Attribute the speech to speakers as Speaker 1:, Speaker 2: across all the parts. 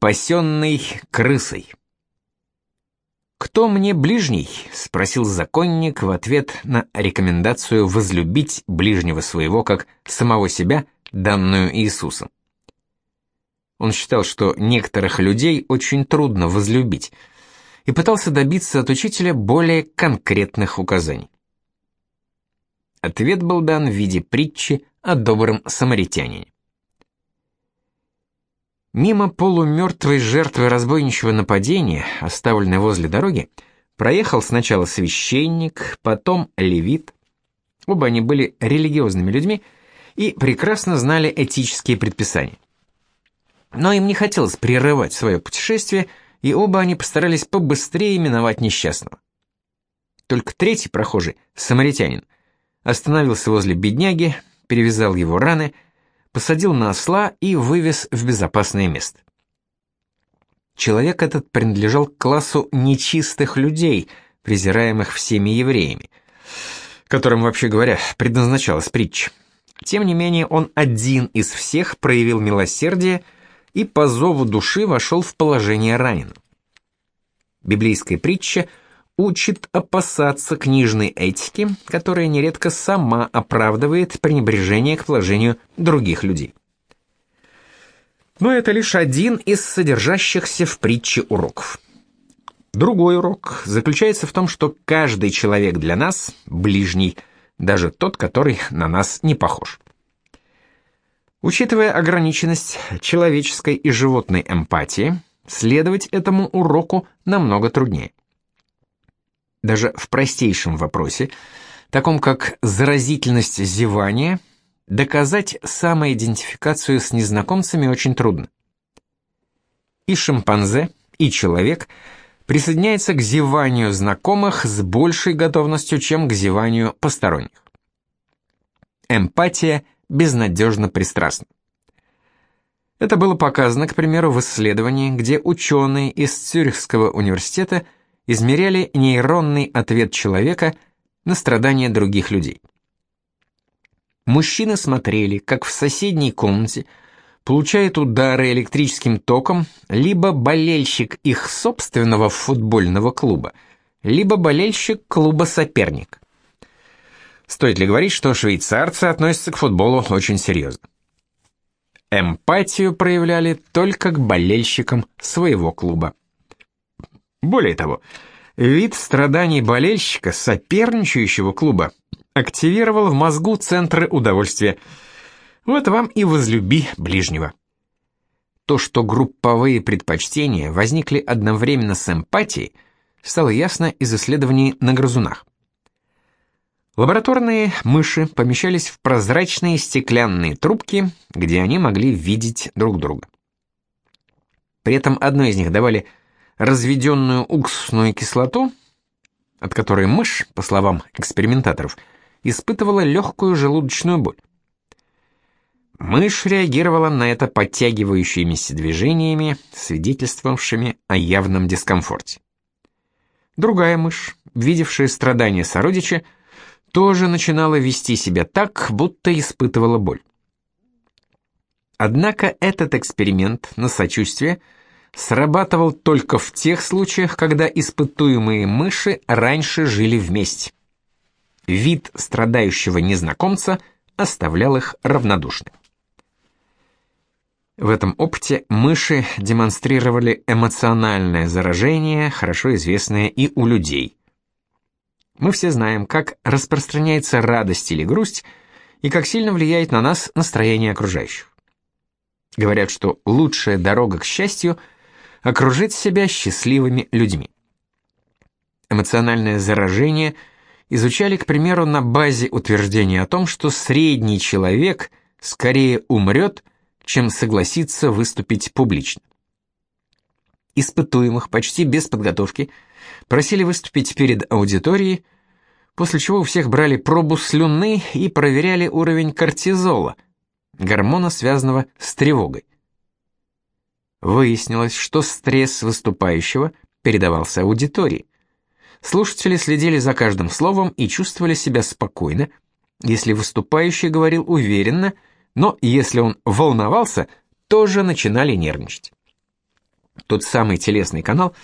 Speaker 1: спасенный крысой. «Кто мне ближний?» — спросил законник в ответ на рекомендацию возлюбить ближнего своего как самого себя, данную Иисусом. Он считал, что некоторых людей очень трудно возлюбить, и пытался добиться от учителя более конкретных указаний. Ответ был дан в виде притчи о добром самаритянине. Мимо полумертвой жертвы разбойничьего нападения, оставленной возле дороги, проехал сначала священник, потом левит. Оба они были религиозными людьми и прекрасно знали этические предписания. Но им не хотелось прерывать свое путешествие, и оба они постарались побыстрее миновать несчастного. Только третий прохожий, самаритянин, остановился возле бедняги, перевязал его раны, посадил на осла и вывез в безопасное место. Человек этот принадлежал к классу нечистых людей, презираемых всеми евреями, которым, вообще говоря, предназначалась притча. Тем не менее, он один из всех проявил милосердие и по зову души вошел в положение раненого. Библейская притча учит опасаться книжной этики, которая нередко сама оправдывает пренебрежение к положению других людей. Но это лишь один из содержащихся в притче уроков. Другой урок заключается в том, что каждый человек для нас ближний, даже тот, который на нас не похож. Учитывая ограниченность человеческой и животной эмпатии, следовать этому уроку намного труднее. Даже в простейшем вопросе, таком как заразительность зевания, доказать самоидентификацию с незнакомцами очень трудно. И шимпанзе, и человек присоединяется к зеванию знакомых с большей готовностью, чем к зеванию посторонних. Эмпатия – безнадежно пристрастны. Это было показано, к примеру, в исследовании, где ученые из Цюрихского университета измеряли нейронный ответ человека на страдания других людей. Мужчины смотрели, как в соседней комнате получает удары электрическим током либо болельщик их собственного футбольного клуба, либо болельщик клуба соперник. Стоит ли говорить, что швейцарцы относятся к футболу очень серьезно? Эмпатию проявляли только к болельщикам своего клуба. Более того, вид страданий болельщика соперничающего клуба активировал в мозгу центры удовольствия. Вот вам и возлюби ближнего. То, что групповые предпочтения возникли одновременно с эмпатией, стало ясно из исследований на грызунах. Лабораторные мыши помещались в прозрачные стеклянные трубки, где они могли видеть друг друга. При этом одной из них давали разведенную уксусную кислоту, от которой мышь, по словам экспериментаторов, испытывала легкую желудочную боль. Мышь реагировала на это подтягивающимися движениями, свидетельствовавшими о явном дискомфорте. Другая мышь, видевшая страдания сородича, тоже начинала вести себя так, будто испытывала боль. Однако этот эксперимент на сочувствие срабатывал только в тех случаях, когда испытуемые мыши раньше жили вместе. Вид страдающего незнакомца оставлял их равнодушными. В этом опыте мыши демонстрировали эмоциональное заражение, хорошо известное и у людей. Мы все знаем, как распространяется радость или грусть и как сильно влияет на нас настроение окружающих. Говорят, что лучшая дорога к счастью – окружить себя счастливыми людьми. Эмоциональное заражение изучали, к примеру, на базе утверждения о том, что средний человек скорее умрет, чем согласится выступить публично. Испытуемых почти без подготовки – просили выступить перед аудиторией, после чего у всех брали пробу слюны и проверяли уровень кортизола, гормона, связанного с тревогой. Выяснилось, что стресс выступающего передавался аудитории. Слушатели следили за каждым словом и чувствовали себя спокойно, если выступающий говорил уверенно, но если он волновался, тоже начинали нервничать. Тот самый телесный канал,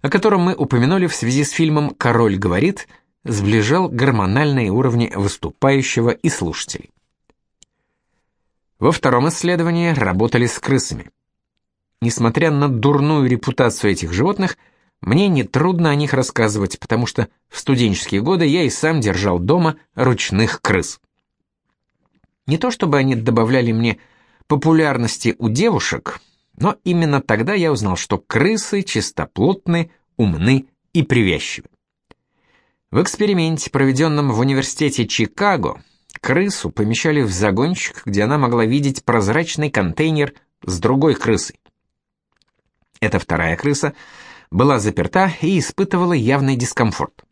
Speaker 1: о котором мы упомянули в связи с фильмом «Король говорит», сближал гормональные уровни выступающего и слушателей. Во втором исследовании работали с крысами. Несмотря на дурную репутацию этих животных, мне нетрудно о них рассказывать, потому что в студенческие годы я и сам держал дома ручных крыс. Не то чтобы они добавляли мне популярности у девушек, но именно тогда я узнал, что крысы чистоплотны, умны и привязчивы. В эксперименте, проведенном в университете Чикаго, крысу помещали в загончик, где она могла видеть прозрачный контейнер с другой крысой. Эта вторая крыса была заперта и испытывала явный дискомфорт.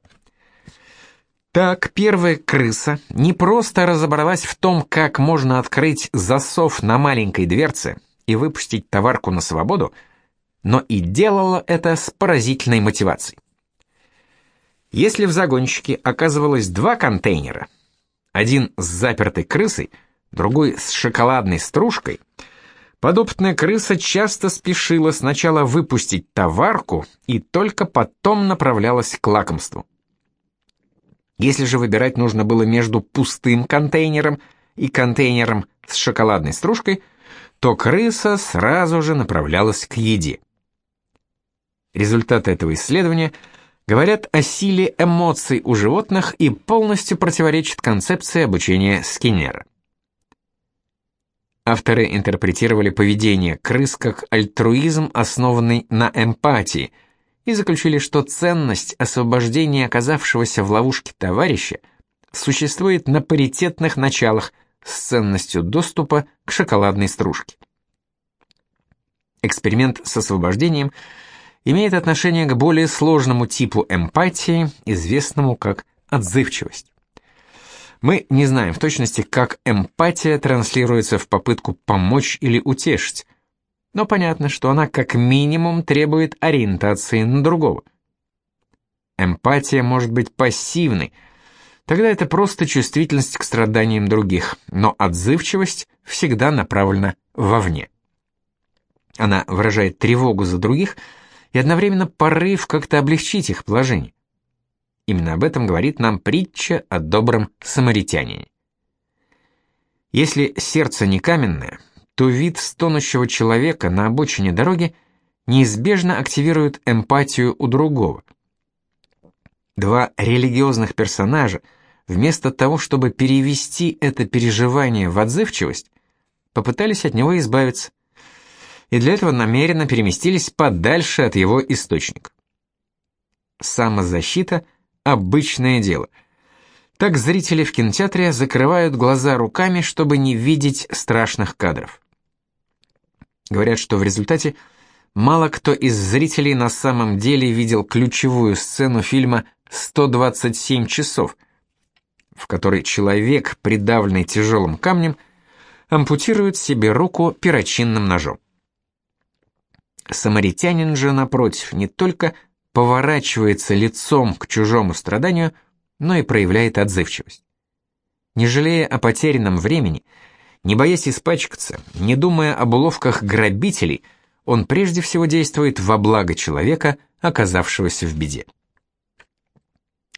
Speaker 1: Так, первая крыса не просто разобралась в том, как можно открыть засов на маленькой дверце и выпустить товарку на свободу, но и делала это с поразительной мотивацией. Если в загонщике оказывалось два контейнера, один с запертой крысой, другой с шоколадной стружкой – Подопытная крыса часто спешила сначала выпустить товарку и только потом направлялась к лакомству. Если же выбирать нужно было между пустым контейнером и контейнером с шоколадной стружкой, то крыса сразу же направлялась к еде. Результаты этого исследования говорят о силе эмоций у животных и полностью противоречат концепции обучения Скиннера. Авторы интерпретировали поведение крыс как альтруизм, основанный на эмпатии, и заключили, что ценность освобождения оказавшегося в ловушке товарища существует на паритетных началах с ценностью доступа к шоколадной стружке. Эксперимент с освобождением имеет отношение к более сложному типу эмпатии, известному как отзывчивость. Мы не знаем в точности, как эмпатия транслируется в попытку помочь или утешить, но понятно, что она как минимум требует ориентации на другого. Эмпатия может быть пассивной, тогда это просто чувствительность к страданиям других, но отзывчивость всегда направлена вовне. Она выражает тревогу за других и одновременно порыв как-то облегчить их положение. Именно об этом говорит нам притча о добром самаритянине. Если сердце не каменное, то вид стонущего человека на обочине дороги неизбежно активирует эмпатию у другого. Два религиозных персонажа, вместо того, чтобы перевести это переживание в отзывчивость, попытались от него избавиться, и для этого намеренно переместились подальше от его источника. Самозащита обычное дело. Так зрители в кинотеатре закрывают глаза руками, чтобы не видеть страшных кадров. Говорят, что в результате мало кто из зрителей на самом деле видел ключевую сцену фильма «127 часов», в которой человек, придавленный тяжелым камнем, ампутирует себе руку перочинным ножом. Самаритянин же, напротив, не только поворачивается лицом к чужому страданию, но и проявляет отзывчивость. Не жалея о потерянном времени, не боясь испачкаться, не думая об уловках грабителей, он прежде всего действует во благо человека, оказавшегося в беде.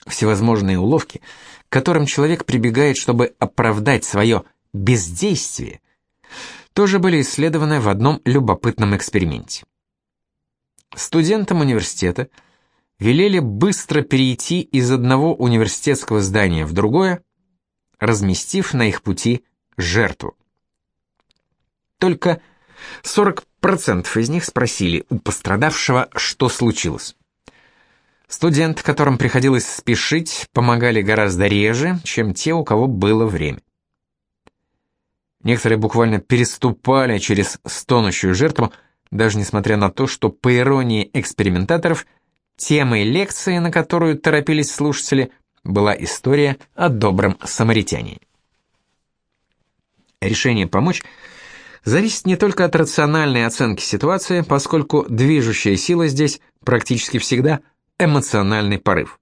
Speaker 1: Всевозможные уловки, к которым человек прибегает, чтобы оправдать свое бездействие, тоже были исследованы в одном любопытном эксперименте. Студентам университета – велели быстро перейти из одного университетского здания в другое, разместив на их пути жертву. Только 40% из них спросили у пострадавшего, что случилось. Студенты, которым приходилось спешить, помогали гораздо реже, чем те, у кого было время. Некоторые буквально переступали через стонущую жертву, даже несмотря на то, что, по иронии экспериментаторов, Темой лекции, на которую торопились слушатели, была история о добром самаритяне. Решение помочь зависит не только от рациональной оценки ситуации, поскольку движущая сила здесь практически всегда эмоциональный порыв.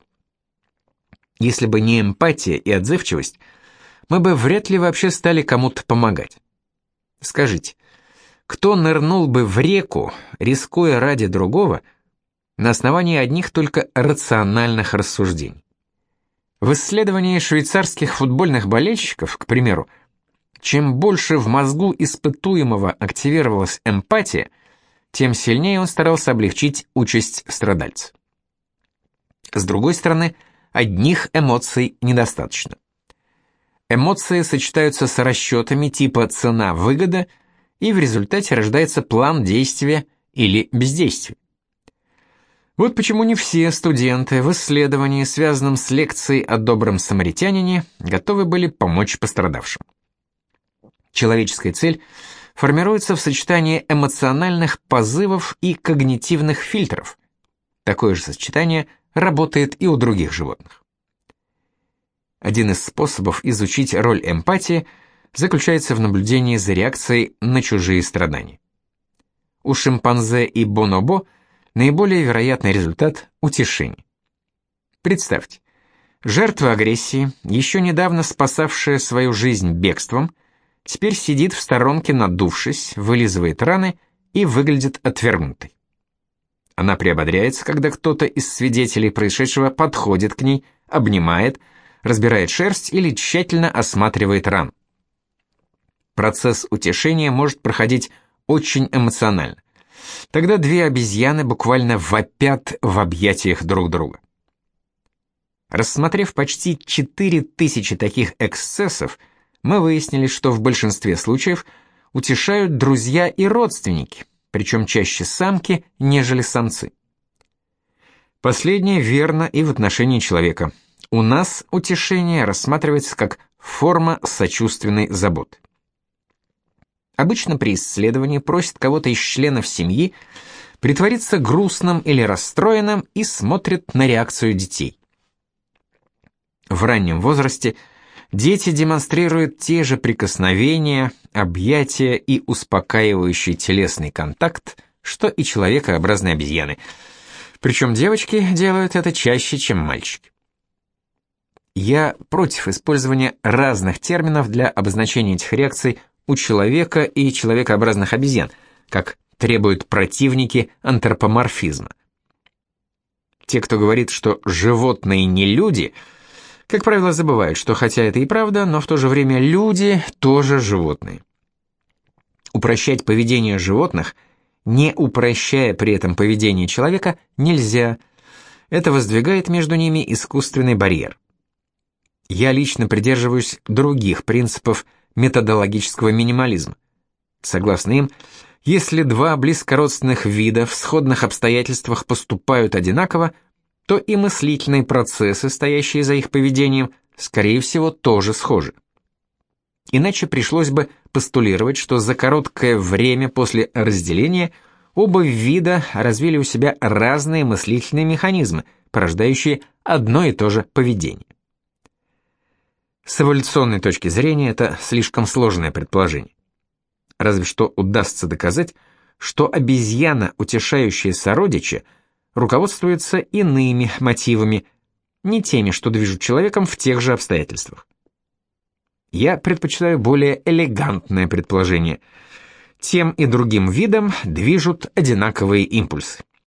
Speaker 1: Если бы не эмпатия и отзывчивость, мы бы вряд ли вообще стали кому-то помогать. Скажите, кто нырнул бы в реку, рискуя ради другого, на основании одних только рациональных рассуждений. В исследовании швейцарских футбольных болельщиков, к примеру, чем больше в мозгу испытуемого активировалась эмпатия, тем сильнее он старался облегчить участь страдальца. С другой стороны, одних эмоций недостаточно. Эмоции сочетаются с расчетами типа цена-выгода, и в результате рождается план действия или бездействия. Вот почему не все студенты в исследовании, связанном с лекцией о добром самаритянине, готовы были помочь пострадавшим. Человеческая цель формируется в сочетании эмоциональных позывов и когнитивных фильтров. Такое же сочетание работает и у других животных. Один из способов изучить роль эмпатии заключается в наблюдении за реакцией на чужие страдания. У шимпанзе и бонобо наиболее вероятный результат – утешение. Представьте, жертва агрессии, еще недавно спасавшая свою жизнь бегством, теперь сидит в сторонке надувшись, вылизывает раны и выглядит отвергнутой. Она приободряется, когда кто-то из свидетелей происшедшего подходит к ней, обнимает – разбирает шерсть или тщательно осматривает ран. Процесс утешения может проходить очень эмоционально. Тогда две обезьяны буквально вопят в объятиях друг друга. Рассмотрев почти 4000 таких эксцессов, мы выяснили, что в большинстве случаев утешают друзья и родственники, причем чаще самки, нежели самцы. Последнее верно и в отношении человека – у нас утешение рассматривается как форма сочувственной заботы. Обычно при исследовании просят кого-то из членов семьи притвориться грустным или расстроенным и смотрят на реакцию детей. В раннем возрасте дети демонстрируют те же прикосновения, объятия и успокаивающий телесный контакт, что и человекообразные обезьяны. Причем девочки делают это чаще, чем мальчики. Я против использования разных терминов для обозначения этих реакций у человека и человекообразных обезьян, как требуют противники антропоморфизма. Те, кто говорит, что животные не люди, как правило, забывают, что хотя это и правда, но в то же время люди тоже животные. Упрощать поведение животных, не упрощая при этом поведение человека, нельзя. Это воздвигает между ними искусственный барьер. Я лично придерживаюсь других принципов методологического минимализма. Согласно им, если два близкородственных вида в сходных обстоятельствах поступают одинаково, то и мыслительные процессы, стоящие за их поведением, скорее всего, тоже схожи. Иначе пришлось бы постулировать, что за короткое время после разделения оба вида развили у себя разные мыслительные механизмы, порождающие одно и то же поведение. С эволюционной точки зрения это слишком сложное предположение. Разве что удастся доказать, что обезьяна, утешающая сородича, руководствуется иными мотивами, не теми, что движут человеком в тех же обстоятельствах. Я предпочитаю более элегантное предположение. Тем и другим видом движут одинаковые импульсы.